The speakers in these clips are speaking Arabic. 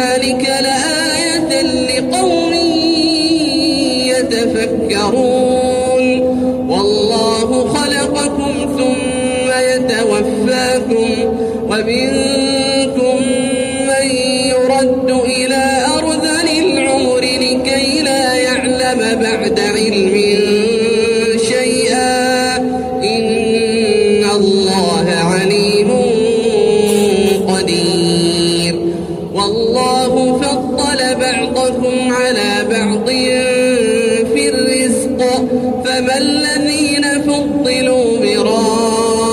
ذلك لآية لقوم يتفكرون. والله خلقكم ثم يتوفاكم ومنكم فضل بعضكم على بعض في الرزق فما الذين فضلوا براد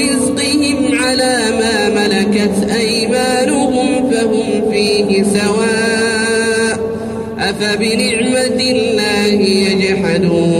رزقهم على ما ملكت أيمانهم فهم فيه سواء أفبنعمة الله يجحدون.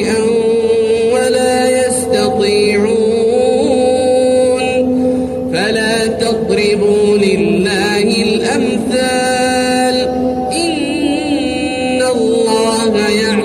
الله